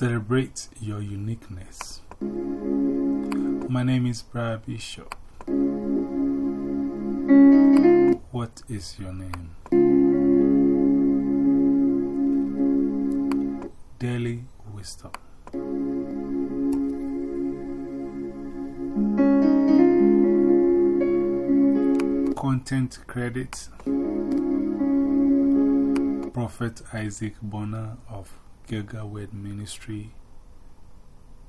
Celebrate your uniqueness. My name is Brad Bishop. What is your name? Daily Wisdom. Content credit Prophet Isaac Bonner of Gilgal Ministry,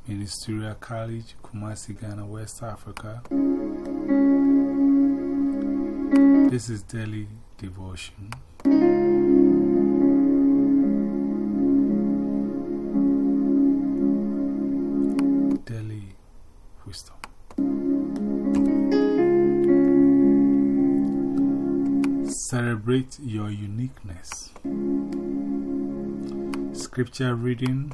Ministerial College, Kumasi, Ghana, West Africa. This is Daily Devotion. Daily Wisdom. Celebrate your uniqueness. Scripture reading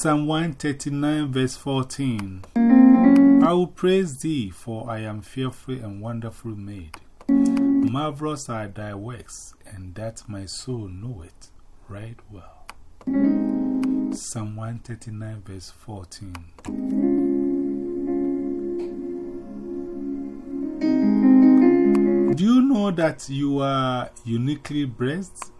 Psalm 139, verse 14. I will praise thee, for I am fearfully and wonderfully made. Marvelous are thy works, and that my soul knoweth right well. Psalm 139, verse 14. Do you know that you are uniquely blessed?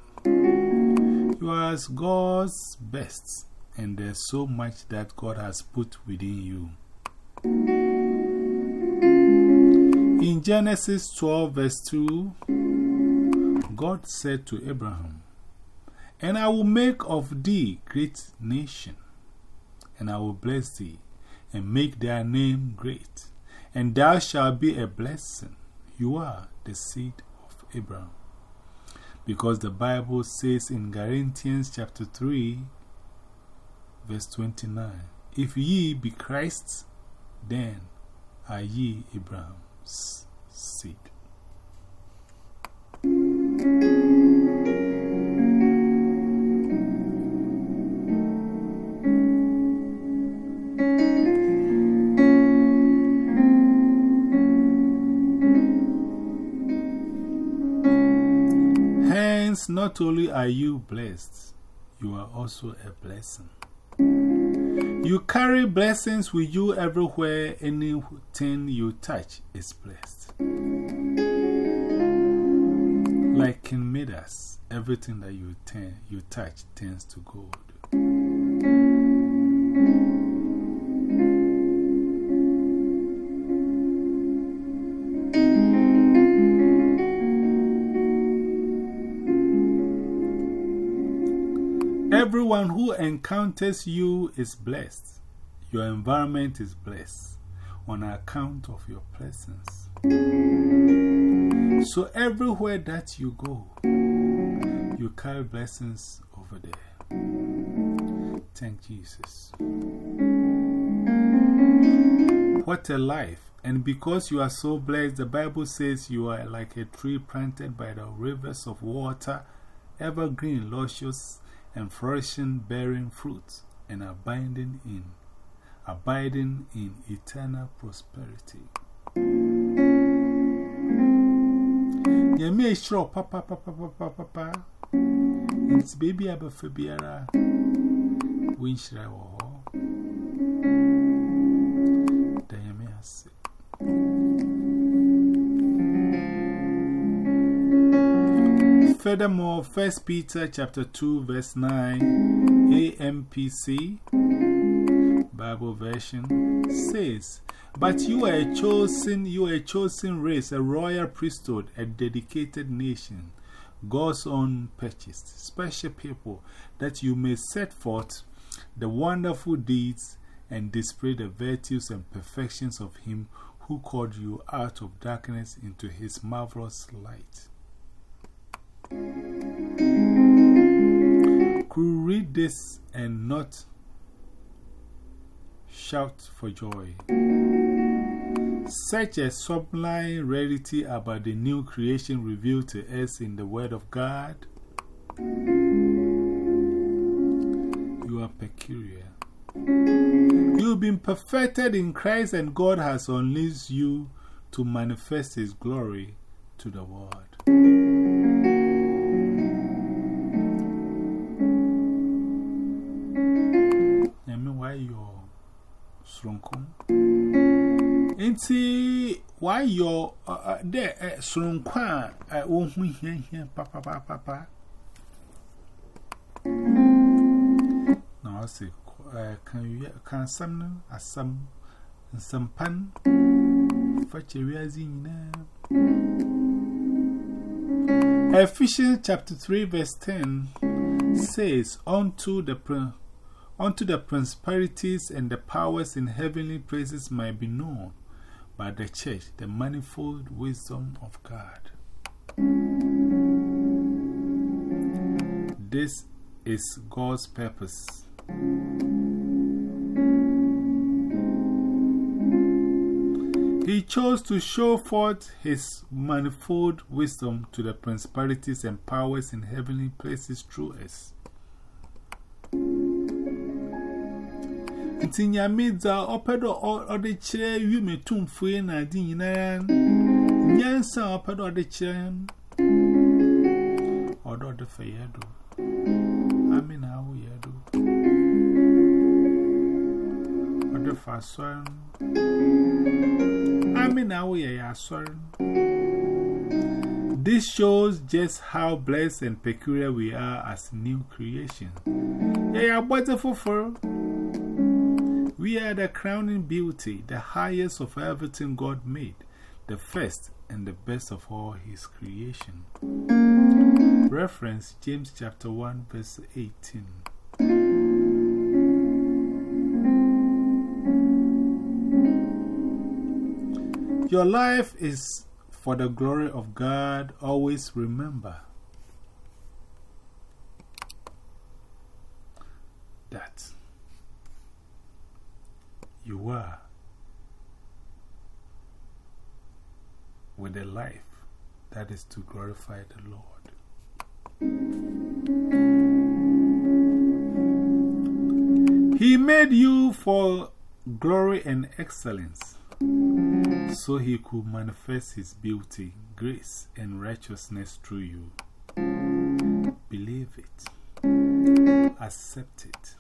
Are God's best, and there's so much that God has put within you. In Genesis 12, verse 2, God said to Abraham, And I will make of thee great nation, and I will bless thee, and make thy name great, and thou shalt be a blessing. You are the seed of Abraham. Because the Bible says in Galatians chapter 3, verse 29, If ye be Christ's, then are ye Abraham's seed. Hence, not only are you blessed, you are also a blessing. You carry blessings with you everywhere, anything you touch is blessed. Like in Midas, everything that you, you touch turns to gold. Who encounters you is blessed. Your environment is blessed on account of your presence. So, everywhere that you go, you carry blessings over there. Thank Jesus. What a life! And because you are so blessed, the Bible says you are like a tree planted by the rivers of water, evergreen, luscious, and flourishing, bearing fruit, and abiding in, abiding in eternal prosperity. Yemi sure papa papa papa papa. It's baby abafabiara. Winshra wo. Furthermore, 1 Peter chapter 2, verse 9, AMPC Bible version says, But you are a chosen, you are a chosen race, a royal priesthood, a dedicated nation, God's own purchased, special people, that you may set forth the wonderful deeds and display the virtues and perfections of Him who called you out of darkness into His marvelous light. Could read this and not shout for joy. Such a sublime reality about the new creation revealed to us in the Word of God. You are peculiar. You've been perfected in Christ, and God has unleashed you to manifest His glory to the world. Inti, why your there, Srunkwa, I won't hear here, papa, papa, papa. Now I say, can you, can some, as some, some pan, fetch a reazine Ephesians chapter 3, verse 10 says, Unto the unto the prosperities and the powers in heavenly places might be known by the church the manifold wisdom of God. This is God's purpose. He chose to show forth His manifold wisdom to the principalities and powers in heavenly places through us. Nti nyamidza ọpẹdọ ọdị kyerẹ yume tumfu na adị nyinaa nyansa ọpẹdọ ọdị kyerẹ ọdọ ọdị fẹ yẹ do ami na awụ yẹ do ọdị fẹ asọrọ ami na awụ. This shows just how blessed and peculiar we are as new creation. Yeah, yeah, what's it for? We are the crowning beauty, the highest of everything God made, the first and the best of all His creation. Reference James chapter 1, verse 18. Your life is for the glory of God. Always remember that you are with a life that is to glorify the Lord. He made you for glory and excellence so he could manifest his beauty, grace, and righteousness through you. Believe it, accept it,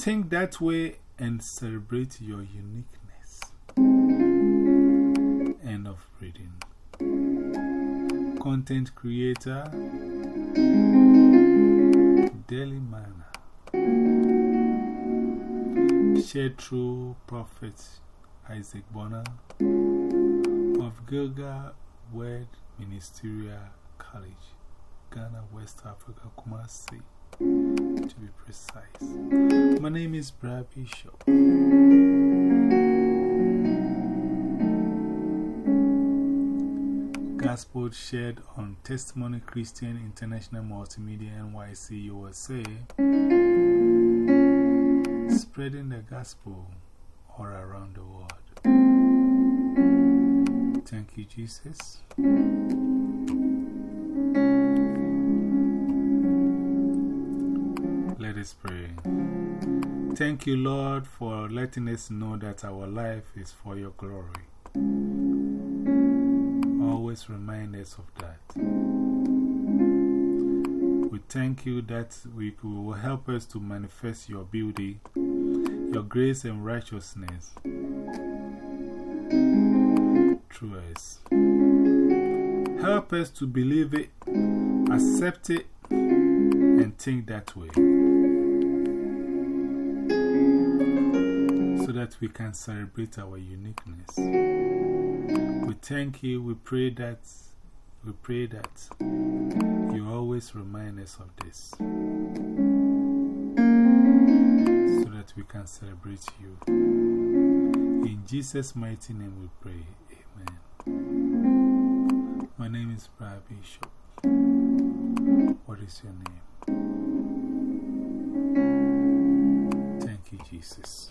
think that way, and celebrate your uniqueness. End of reading. Content creator, Daily Manna. Share through Prophet Isaac Bonner of Gilgal Word Ministerial College, Ghana, West Africa, Kumasi, to be precise. My name is Brad Bishop. Gospel shared on Testimony Christian International Multimedia NYC USA, spreading the gospel all around the world. Thank you, Jesus. Us pray. Thank you, Lord, for letting us know that our life is for your glory. Always remind us of that. We thank you that we will help us to manifest your beauty, your grace, and righteousness through us. Help us to believe it, accept it, and think that way. That we can celebrate our uniqueness. We thank you, we pray that, we pray that you always remind us of this. So that we can celebrate you. In Jesus' mighty name we pray. Amen. My name is Brad Bishop. What is your name? Thank you, Jesus.